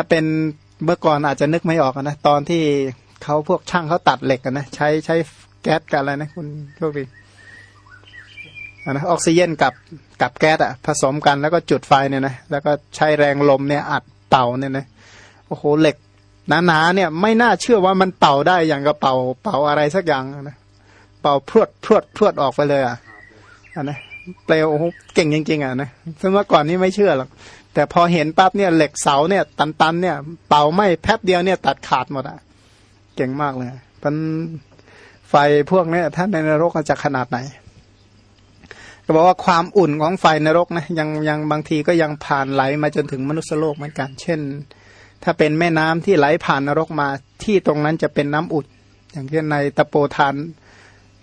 ถ้าเป็นเมื่อก่อนอาจจะนึกไม่ออกนะตอนที่เขาพวกช่างเขาตัดเหล็กกันนะใช้ใช้แก๊สกันอะไรนะคุณโชคดีนะออกซิเจนกับกับแก๊สอะผสมกันแล้วก็จุดไฟเนี่ยนะแล้วก็ใช้แรงลมเนี่ยอัดเป่าเนี่ยนะโอ้โหเหล็กหนาๆเนี่ยไม่น่าเชื่อว่ามันเป่าได้อย่างกับเป่าเป่าอะไรสักอย่างนะเป่าพรวดพรวดพรวดออกไปเลยอะอันนะเปลวโอ้โหเก่งจริงๆอะนะซึ่งเมื่อก่อนนี้ไม่เชื่อหรอก แต่พอเห็นปั๊บเนี่ยเหล็กเสาเนี่ย ตันๆเนี่ยเป่าไม่แป๊บเดียวเนี่ยตัดขาดหมดอะเก่งมากเลยมันไฟพวกนี้ถ้าในนรกจะขนาดไหน ก็บอกว่าความอุ่นของไฟนรกนะยังยังบางทีก็ยังผ่านไหลมาจนถึงมนุษยโลกเหมือนกัน เช่น ถ้าเป็นแม่น้ำที่ไหลผ่านนรกมาที่ตรงนั้นจะเป็นน้ำอุ่น อย่างเช่นในตะโปทาน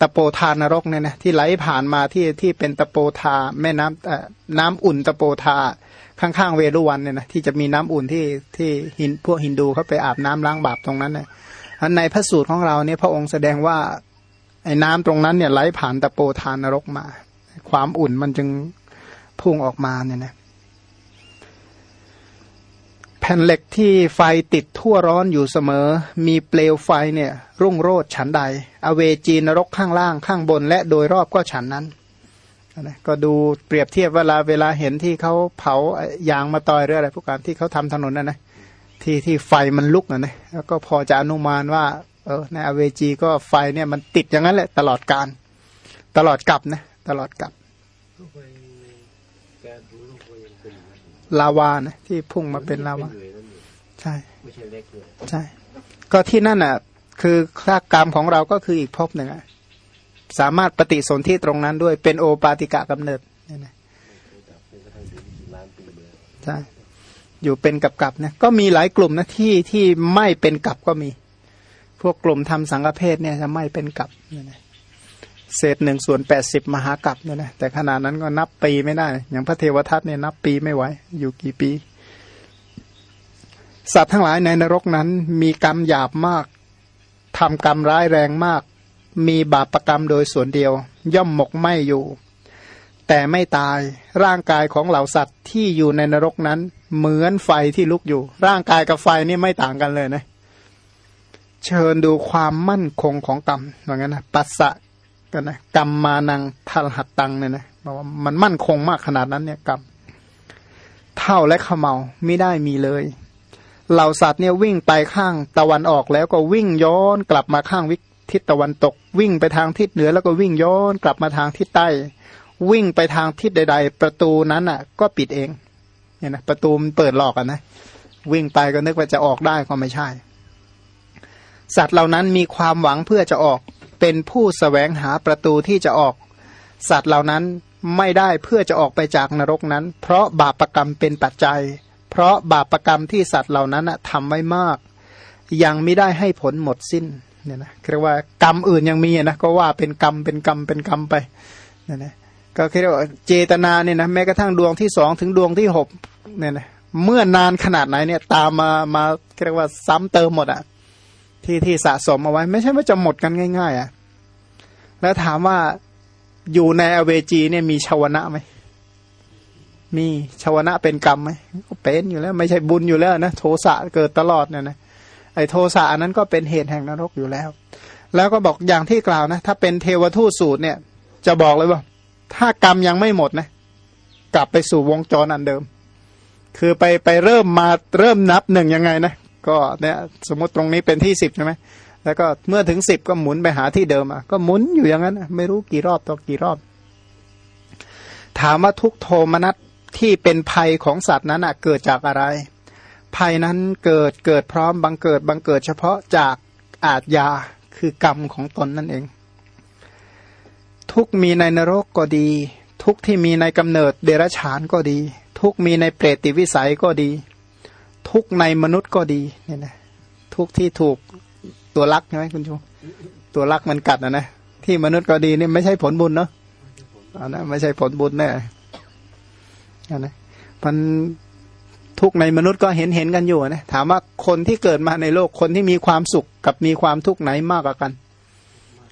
ตะโปทานนรกเนี่ยนะที่ไหลผ่านมาที่ที่เป็นตะโปทาแม่น้ำน้ำอุ่นตะโปทา ข้างๆเวรุวันเนี่ยนะที่จะมีน้ำอุ่นที่ที่หินพวกฮินดูเขาไปอาบน้ำล้างบาปตรงนั้นเนี่ยในพระสูตรของเราเนี่ยพระองค์แสดงว่าไอ้น้ำตรงนั้นเนี่ยไหลผ่านตะโปทานนรกมา ความอุ่นมันจึงพุ่งออกมาเนี่ยนะแผ่นเหล็กที่ไฟติดทั่วร้อนอยู่เสมอ มีเปลวไฟเนี่ยรุ่งโรดฉันใด อเวจีนรกข้างล่างข้างบน และโดยรอบก็ฉันนั้น นะก็ดูเปรียบเทียบเวลาเวลาเห็นที่เขาเผายางมาตอยหรืออะไรพวกการที่เขาทำถนนนะนะที่ที่ไฟมันลุกนะนะแล้วก็พอจะอนุมานว่าเออในอเวจีก็ไฟเนี่ยมันติดอย่างนั้นแหละ ตลอดการ ตลอดกลับนะตลอดกลับลาวานะที่พุ่งมาเป็นลาวาใช่ใช่ ก็ที่นั่นอะ คือครากรรมของเราก็คืออีกภพหนึ่งอะ สามารถปฏิสนธิตรงนั้นด้วยเป็นโอปาติกะกำเนิดเนี่ยนะใช่อยู่เป็นกับกับนะก็มีหลายกลุ่มนะที่ที่ไม่เป็นกับก็มี พวกกลุ่มทำสังฆเพศเนี่ยจะไม่เป็นกับเนี่ยนะเศษหนึ่งส่วนแปดสิบมหากับเนี่ยนะแต่ขนาดนั้นก็นับปีไม่ได้ อย่างพระเทวทัตเนี่ยนับปีไม่ไหวอยู่กี่ปี สัตว์ทั้งหลายในนรกนั้นมีกรรมหยาบมากทำกรรมร้ายแรงมาก มีบาปรกรรมโดยส่วนเดียว ย่อมหมกไหมอยู่ แต่ไม่ตายร่างกายของเหล่าสัตว์ที่อยู่ในนรกนั้น เหมือนไฟที่ลุกอยู่ ร่างกายกับไฟนี่ไม่ต่างกันเลยนะเชิญดูความมั่นคงของกรรมว่างั้นนะปัสสะกันนะกรรมมานังทัลหัตตังเนี่ยนะบอกว่ามันมั่นคงมากขนาดนั้นเนี่ยกรรมเท่าและขมเมาไม่ได้มีเลย เหล่าสัตว์เนี่ยวิ่งไปข้างตะวันออกแล้วก็วิ่งย้อนกลับมาข้างวิทิศตะวันตก วิ่งไปทางทิศเหนือแล้วก็วิ่งย้อนกลับมาทางทิศใต้ วิ่งไปทางทิศใด ๆ ประตูนั้นอะ ก็ปิดเองเนี่ยนะประตูมันเปิดหลอกกันนะวิ่งไปก็นึกว่าจะออกได้ก็ไม่ใช่ สัตว์เหล่านั้นมีความหวังเพื่อจะออกเป็นผู้สแสวงหาประตูที่จะออก สัตว์เหล่านั้นไม่ได้เพื่อจะออกไปจากนรกนั้น เพราะบาปรกรรมเป็นปัจจัย เพราะบาปรกรรมที่สัตว์เหล่านั้นทำไว้มาก ยังไม่ได้ให้ผลหมดสิ้น เนี่ยนะเรียกว่ากรรมอื่นยังมีนะก็ว่าเป็นกรรมเป็นกรรมเป็นกรรมไปเนี่ยนะก็เรียกว่าเจตนาเนี่ยนะแม้กระทั่งดวงที่สองถึงดวงที่หกเนี่ยนะเมื่อนานขนาดไหนเนี่ย ตามมามาเรียกว่าซ้ำเติมหมดอะที่ที่สะสมเอาไว้ ไม่ใช่ว่าจะหมดกันง่าย ๆอะแล้วถามว่าอยู่ในอเวจีเนี่ยมีชาวนะไหมมีชาวนะเป็นกรรมไหมก็เป็นอยู่แล้ว ไม่ใช่บุญอยู่แล้วนะโทสะเกิดตลอดเนี่ยนะ ไอ้โทสะอันนั้นก็เป็นเหตุแห่งนรกอยู่แล้ว แล้วก็บอกอย่างที่กล่าวนะ ถ้าเป็นเทวทูตสูตรเนี่ย จะบอกเลยว่า ถ้ากรรมยังไม่หมดนะ กลับไปสู่วงจรอันเดิม คือไปไปเริ่มมาเริ่มนับหนึ่งยังไงนะก็เนี่ยสมมติตรงนี้เป็นที่สิบใช่ไหมแล้วก็เมื่อถึงสิบก็หมุนไปหาที่เดิมอะก็หมุนอยู่อย่างนั้นไม่รู้กี่รอบต่อกี่รอบ ถามว่าทุกโทมนัสที่เป็นภัยของสัตว์นั้นอะเกิดจากอะไร ภัยนั้นเกิดเกิดพร้อมบังเกิดบังเกิดเฉพาะจากอาทยาคือกรรมของตนนั่นเอง ทุกมีในนรกก็ดี ทุกที่มีในกำเนิดเดรัจฉานก็ดี ทุกมีในเปรติวิสัยก็ดี ทุกในมนุษย์ก็ดีเนี่ยนะทุกที่ถูกตัวลักใช่ไหมคุณชูตัวลักมันกัดนะนะที่มนุษย์ก็ดีนี่ไม่ใช่ผลบุญเนาะอันนั้นไม่ใช่ผลบุญแน่อันนะมัน ทุกในมนุษย์ก็เห็นเห็นกันอยู่นะถามว่าคนที่เกิดมาในโลกคนที่มีความสุขกับมีความทุกข์ไหนมากกว่ากัน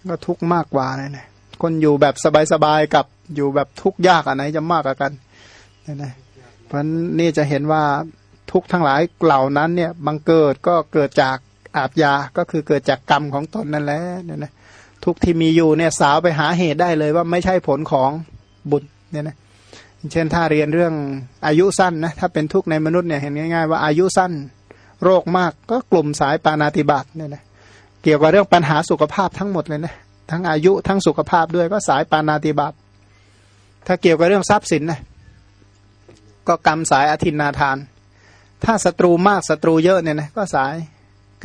ก็ทุกข์มากกว่านะนะคนอยู่แบบสบายๆกับอยู่แบบทุกข์ยากอันไหนจะมากกว่ากันนะนะเพราะนี่จะเห็นว่าทุกทั้งหลายเหล่านั้นเนี่ยบังเกิดก็เกิดจากอาบยาก็คือเกิดจากกรรมของตนนั่นแหละเนี่ยนะทุกที่มีอยู่เนี่ยสาวไปหาเหตุได้เลยว่าไม่ใช่ผลของบุญเนี่ยนะ เช่นถ้าเรียนเรื่องอายุสั้นนะถ้าเป็นทุกข์ในมนุษย์เนี่ยเห็นง่าย ๆ ว่าอายุสั้นโรคมากก็กลุ่มสายปานาติบาตเนี่ยนะเกี่ยวกับเรื่องปัญหาสุขภาพทั้งหมดเลยนะทั้งอายุทั้งสุขภาพด้วยก็สายปานาติบาตถ้าเกี่ยวกับเรื่องทรัพย์สินนะก็กรรมสายอธินนาทาน ถ้าศัตรูมากศัตรูเยอะเนี่ยนะก็สาย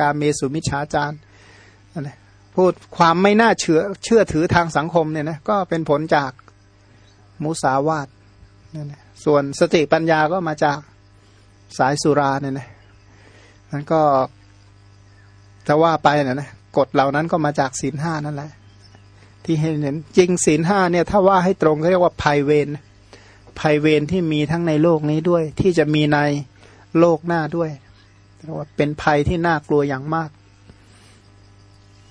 การเมสุมิชฌาจารนะพูดความไม่น่าเชื่อเชื่อถือทางสังคมเนี่ยนะก็เป็นผลจากมุสาวาท นั่นนะส่วนสติปัญญาก็มาจากสายสุราเนี่ยนะนั้นก็จะว่าไปนะนะกฎเหล่านั้นก็มาจากศีลห้านั่นแหละ ที่เห็นเห็นจริงศีลห้าเนี่ย ถ้าว่าให้ตรงเขาเรียกว่าภัยเวรภัยเวรที่มีทั้งในโลกนี้ด้วย ที่จะมีในโลกหน้าด้วยเรียกว่าเป็นภัยที่น่ากลัวอย่างมาก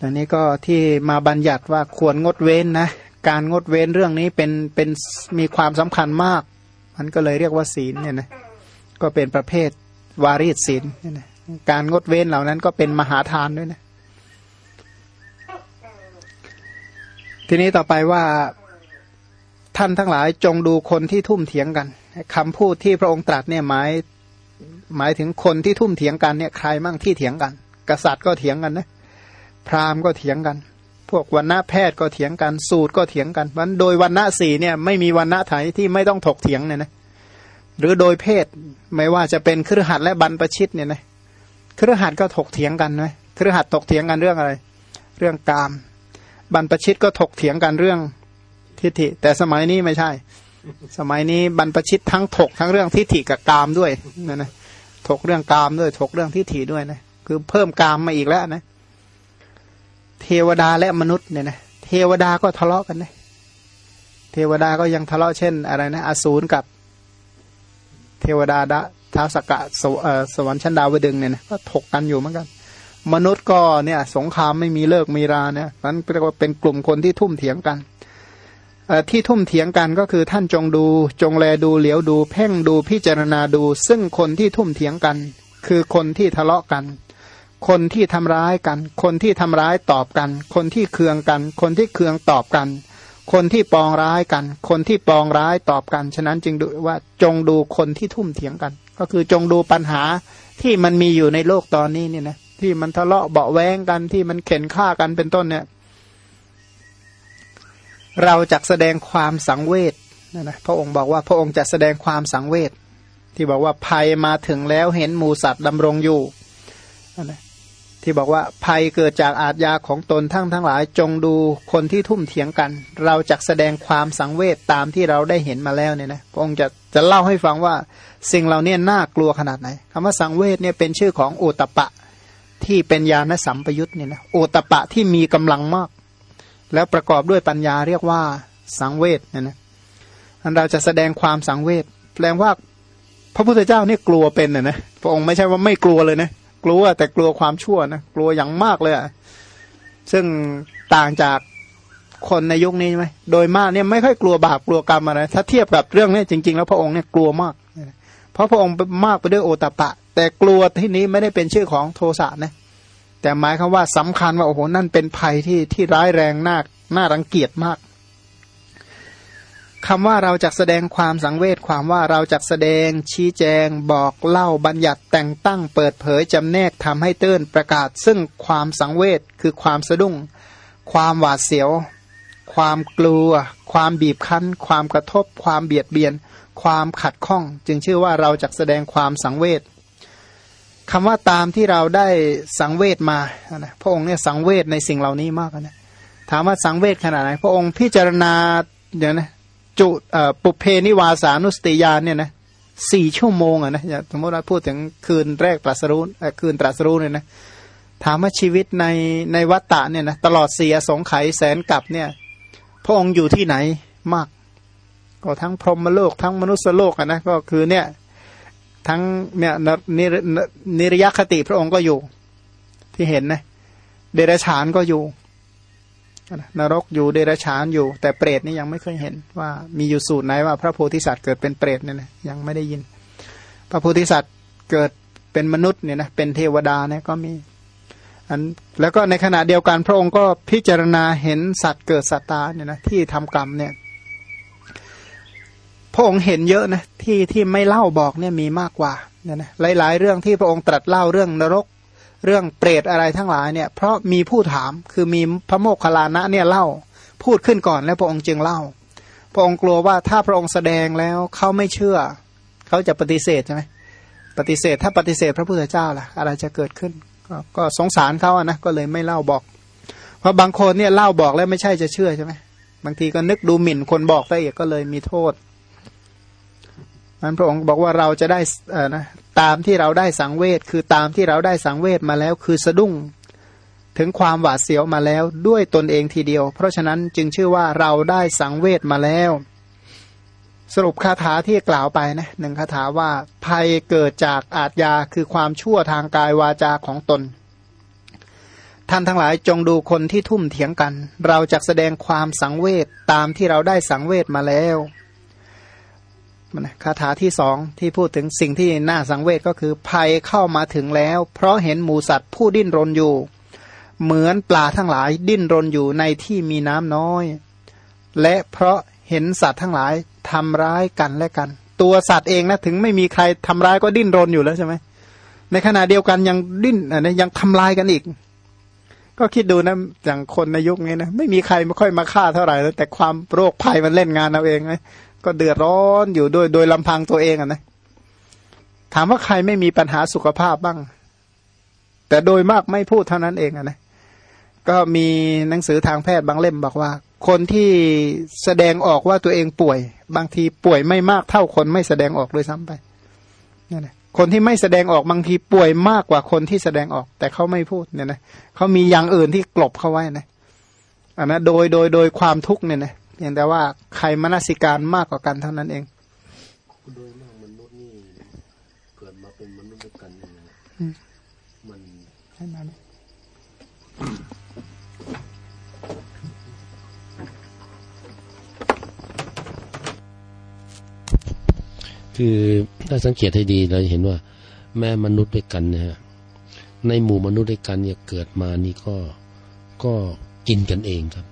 อันนี้ก็ที่มาบัญญัติว่าควรงดเว้นนะ การงดเว้นเรื่องนี้เป็นเป็นมีความสำคัญมาก มันก็เลยเรียกว่าศีลเนี่ยนะก็เป็นประเภทวารีศีลเนี่ยนะการงดเว้นเหล่านั้นก็เป็นมหาทานด้วยนะทีนี้ต่อไปว่าท่านทั้งหลายจงดูคนที่ทุ่มเถียงกันคำพูดที่พระองค์ตรัสเนี่ยหมายหมายถึงคนที่ทุ่มเถียงกันเนี่ยใครมั่งที่เถียงกัน กษัตริย์ก็เถียงกันนะพราหมณ์ก็เถียงกัน พวกวันณะแพทย์ก็เถียงกันสูตรก็เถียงกันวันโดยวันณะสี่เนี่ยไม่มีวันณะไถที่ไม่ต้องถกเถียงเนี่ยนะหรือโดยเพศไม่ว่าจะเป็นครือหัดและบรรพชิตเนี่ยนะครือหัดก็ถกเถียงกันไหมครือหัดถกเถียงกันเรื่องอะไร เรื่องกาม บรรพชิตก็ถกเถียงกันเรื่องทิฏฐิ แต่สมัยนี้ไม่ใช่ สมัยนี้บรรพชิตทั้งถกทั้งเรื่องทิฏฐิกับกามด้วยนะนะถกเรื่องกามด้วยถกเรื่องทิฏฐิด้วยนะคือเพิ่มกามมาอีกแล้วนะ เทวดาและมนุษย์เนี่ยนะเทวดาก็ทะเลาะกันนะเทวดาก็ยังทะเลาะเช่นอะไรนะอสูรกับ เทวดาดะท้าวสกกะสสวรรค์ชั้นดาวดึงเนี่ยนะก็ถกกันอยู่เหมือนกัน มนุษย์ก็เนี่ยสงครามไม่มีเลิกมีราเนี่ยนั้นเรียกว่าเป็นกลุ่มคนที่ทุ่มเถียงกันที่ทุ่มเถียงกันก็คือท่านจงดู จงแลดูเหลียวดู เพ่งดูพิจารณาดู ซึ่งคนที่ทุ่มเถียงกัน คือคนที่ทะเลาะกัน คนที่ทำร้ายกัน คนที่ทำร้ายตอบกัน คนที่เคืองกัน คนที่เคืองตอบกัน คนที่ปองร้ายกัน คนที่ปองร้ายตอบกัน ฉะนั้นจึงดูว่าจงดูคนที่ทุ่มเถียงกัน ก็คือจงดูปัญหาที่มันมีอยู่ในโลกตอนนี้เนี่ยนะที่มันทะเลาะเบาแวงกันที่มันเข็นฆ่ากันเป็นต้นเนี่ย เราจะแสดงความสังเวชนะนะพระองค์บอกว่าพระองค์จะแสดงความสังเวชที่บอกว่าภัยมาถึงแล้วเห็นหมูสัตว์ดำรงอยู่นะ ที่บอกว่าภัยเกิดจากอาทยาของตนทั้งทั้งหลาย จงดูคนที่ทุ่มเถียงกัน เราจะแสดงความสังเวชตามที่เราได้เห็นมาแล้วเนี่ยนะพระองค์จะจะเล่าให้ฟังว่าสิ่งเราเนี่ยน่ากลัวขนาดไหนคำว่าสังเวชเนี่ยเป็นชื่อของโอตปะ ที่เป็นญาณสัมปยุตเนี่ยนะโอตปะที่มีกำลังมาก แล้วประกอบด้วยปัญญาเรียกว่าสังเวชเนี่ยนะเราจะแสดงความสังเวชแปลว่าพระพุทธเจ้านี่กลัวเป็นนะนะพระองค์ไม่ใช่ว่าไม่กลัวเลยนะ กลัว แต่กลัวความชั่วนะกลัวอย่างมากเลยอะซึ่งต่างจากคนในยุคนี้ไหมโดยมากเนี่ยไม่ค่อยกลัวบาปกลัวกรรมอะไรถ้าเทียบกับเรื่องนี้จริง ๆ แล้วพระองค์เนี่ยกลัวมาก เพราะพระองค์มากไปด้วยโอตปะ แต่กลัวที่นี้ไม่ได้เป็นชื่อของโทสะนะแต่หมายคำว่าสำคัญว่าโอ้โหนั่นเป็นภัยที่ที่ร้ายแรงน่าน่ารังเกียจมาก คำว่าเราจะแสดงความสังเวชความว่าเราจะแสดง ชี้แจง บอกเล่าบัญญัติแต่งตั้งเปิดเผยจำแนกทำให้เตื้นประกาศ ซึ่งความสังเวชคือความสะดุ้ง ความหวาดเสียว ความกลัว ความบีบคั้น ความกระทบ ความเบียดเบียน ความขัดข้อง จึงชื่อว่าเราจะแสดงความสังเวชคำว่าตามที่เราได้สังเวชมานะพระองค์เนี่ยสังเวชในสิ่งเหล่านี้มากนะถามว่าสังเวชขนาดไหนพระองค์พิจารณาเดี๋ยวนะ จุปุเพนิวาสานุสติยานเนี่ยนะสี่ชั่วโมงอะนะสมมติเราพูดถึงคืนแรกตรัสรู้คืนตรัสรู้เนี่ยนะถามว่าชีวิตในในวัฏฏะเนี่ยนะตลอดเสียสงไขแสนกับเนี่ยพระองค์อยู่ที่ไหนมาก ก็ทั้งพรหมโลกทั้งมนุษยโลกอะนะก็คือเนี่ยทั้งเนี่ยนิรยคติพระองค์ก็อยู่ที่เห็นนะเดรัจฉานก็อยู่ นรกอยู่เดรัจฉานอยู่ แต่เปรตนี่ยังไม่เคยเห็นว่ามีอยู่สูตรไหนว่าพระโพธิสัตว์เกิดเป็นเปรตเนี่ยนะยังไม่ได้ยิน พระโพธิสัตว์เกิดเป็นมนุษย์เนี่ยนะเป็นเทวดาเนี่ยก็มีอันแล้วก็ในขณะเดียวกันพระองค์ก็พิจารณาเห็นสัตว์เกิดสัตตาเนี่ยนะที่ทำกรรมเนี่ยพระองค์เห็นเยอะนะที่ที่ไม่เล่าบอกเนี่ยมีมากกว่าเนี่ยนะหลาย ๆ เรื่องที่พระองค์ตรัสเล่าเรื่องนรก เรื่องเปรตอะไรทั้งหลายเนี่ย เพราะมีผู้ถามคือมีพระโมคคัลลานะเนี่ยเล่าพูดขึ้นก่อนแล้วพระองค์จึงเล่า พระองค์กลัวว่าถ้าพระองค์แสดงแล้วเขาไม่เชื่อ เขาจะปฏิเสธใช่ไหมปฏิเสธถ้าปฏิเสธพระพุทธเจ้าล่ะ อะไรจะเกิดขึ้น ก็สงสารเขาอะนะก็เลยไม่เล่าบอก เพราะบางคนเนี่ยเล่าบอกแล้วไม่ใช่จะเชื่อใช่ไหมบางทีก็นึกดูหมิ่นคนบอกไปอีกก็เลยมีโทษ มันพระองค์บอกว่าเราจะได้นะตามที่เราได้สังเวชคือตามที่เราได้สังเวชมาแล้ว คือสะดุ้งถึงความหวาดเสียวมาแล้วด้วยตนเองทีเดียว เพราะฉะนั้นจึงชื่อว่าเราได้สังเวชมาแล้ว สรุปคาถาที่กล่าวไปนะหนึ่งคาถาว่าภัยเกิดจากอาทยาคือความชั่วทางกายวาจาของตน ท่านทั้งหลายจงดูคนที่ทุ่มเถียงกัน เราจะแสดงความสังเวชตามที่เราได้สังเวชมาแล้ว คาถาที่สองที่พูดถึงสิ่งที่น่าสังเวชก็คือภัยเข้ามาถึงแล้ว เพราะเห็นหมูสัตว์ผู้ดิ้นรนอยู่ เหมือนปลาทั้งหลายดิ้นรนอยู่ในที่มีน้ำน้อย และเพราะเห็นสัตว์ทั้งหลายทำร้ายกันและกัน ตัวสัตว์เองนะถึงไม่มีใครทำร้ายก็ดิ้นรนอยู่แล้วใช่ไหมในขณะเดียวกันยังดิ้นอะยังทำลายกันอีก ก็คิดดูนะอย่างคนในยุคนี้นะไม่มีใครไม่ค่อยมาฆ่าเท่าไหร่แล้วแต่ความโรคภัยมันเล่นงานเอาเองไง ก็เดือดร้อนอยู่โดยโดยลำพังตัวเองอะนะถามว่าใครไม่มีปัญหาสุขภาพบ้าง แต่โดยมากไม่พูดเท่านั้นเองอะนะก็มีหนังสือทางแพทย์บางเล่มบอกว่า คนที่แสดงออกว่าตัวเองป่วย บางทีป่วยไม่มากเท่าคนไม่แสดงออกเลยซ้ำไปนี่นะคนที่ไม่แสดงออกบางทีป่วยมากกว่าคนที่แสดงออก แต่เขาไม่พูดเนี่ยนะเขามีอย่างอื่นที่กลบเขาไว้นะอันนะโดยโดยโดยความทุกข์เนี่ยนะ เพียงแต่ว่าใครมนสิการมากกว่ากันเท่านั้นเองโดยมากมนุษย์นี่เกิดมาเป็นมนุษย์กันมันให้มาไหมคือถ้าสังเกตให้ดีเราเห็นว่า แม่มนุษย์ด้วยกันนี่ยในหมู่มนุษย์ด้วยกันเนี่ยเกิดมานี่ก็ก็กินกันเองครับ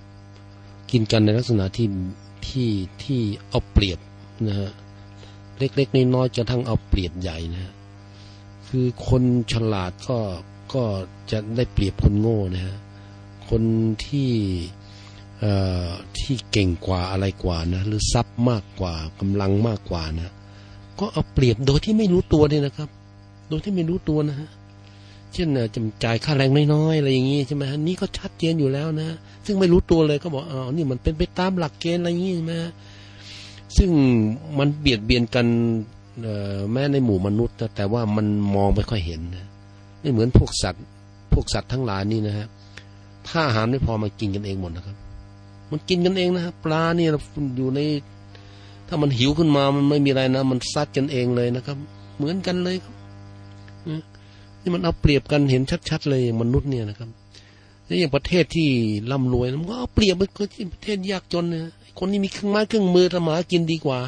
กินกันในลักษณะที่ที่ที่เอาเปรียบนะฮะเล็กๆน้อยๆจะทั้งเอาเปรียบใหญ่นะคือคนฉลาดก็ก็จะได้เปรียบคนโง่นะฮะคนที่เอ่อที่เก่งกว่าอะไรกว่านะหรือทรัพย์มากกว่ากำลังมากกว่านะ ก็เอาเปรียบโดยที่ไม่รู้ตัวเนี่ยนะครับ โดยที่ไม่รู้ตัวนะฮะเช่นจะจ่ายค่าแรงน้อยๆอะไรอย่างงี้ใช่ไหมฮะนี่ก็ชัดเจนอยู่แล้วนะ ซึ่งไม่รู้ตัวเลยก็บอกอ๋อนี่มันเป็นไปตามหลักเกณฑ์อะไรอย่างงี้ใช่ไหมซึ่งมันเบียดเบียนกันแม้ในหมู่มนุษย์แต่ว่ามันมองไม่ค่อยเห็นนะไม่เหมือนพวกสัตว์ พวกสัตว์ทั้งหลายนี่นะฮะถ้าอาหารไม่พอมันกินกันเองหมดนะครับ มันกินกันเองนะครับปลาเนี่ยอยู่ใน ถ้ามันหิวขึ้นมามันไม่มีอะไรนะ มันซัดกันเองเลยนะครับ เหมือนกันเลยครับนี่มันเอาเปรียบกันเห็นชัด ๆ เลยมนุษย์เนี่ยนะครับ นี่อย่างประเทศที่ร่ำรวยมันก็เอาเปรียบไปที่ประเทศยากจนเนี่ยคนนี้มีเครื่องไม้เครื่องมือทำมากินดีกว่า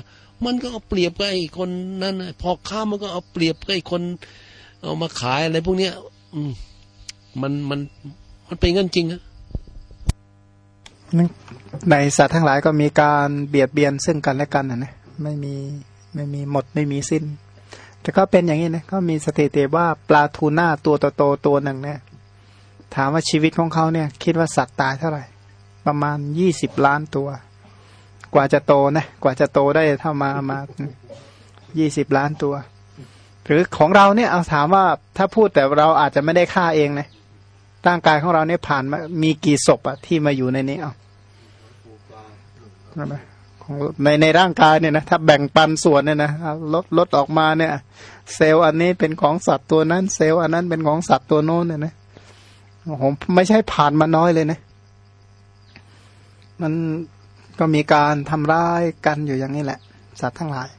มันก็เอาเปรียบกับไอ้คนนั้นพอค้ามันก็เอาเปรียบกับไอ้คน เอามาขายอะไรพวกเนี้ย อืม มันมันมันเป็นเงินจริงอะในสัตว์ทั้งหลายก็มีการเบียดเบียนซึ่งกันและกันนะนะไม่มีไม่มีหมดไม่มีสิ้น แต่ก็เป็นอย่างนี้นะก็มีสถิติว่าปลาทูน่าตัวโตๆตัวหนึ่งเนี่ย ถามว่าชีวิตของเขาเนี่ย คิดว่าสัตว์ตายเท่าไหร่ ประมาณยี่สิบล้านตัว กว่าจะโตนะกว่าจะโตได้เท่ามามายี่สิบล้านตัว หรือของเราเนี่ยเอาถามว่าถ้าพูดแต่เราอาจจะไม่ได้ฆ่าเองนะร่างกายของเราเนี่ยผ่านมามีกี่ศพอะที่มาอยู่ในนี้เอาในในร่างกายเนี่ยนะถ้าแบ่งปันส่วนเนี่ยนะลดลดออกมาเนี่ย เซลล์อันนี้เป็นของสัตว์ตัวนั้น เซลล์อันนั้นเป็นของสัตว์ตัวโน้นเนี่ยนะ ผมไม่ใช่ผ่านมาน้อยเลยนะ มันก็มีการทำร้ายกันอยู่อย่างนี้แหละ สัตว์ทั้งหลาย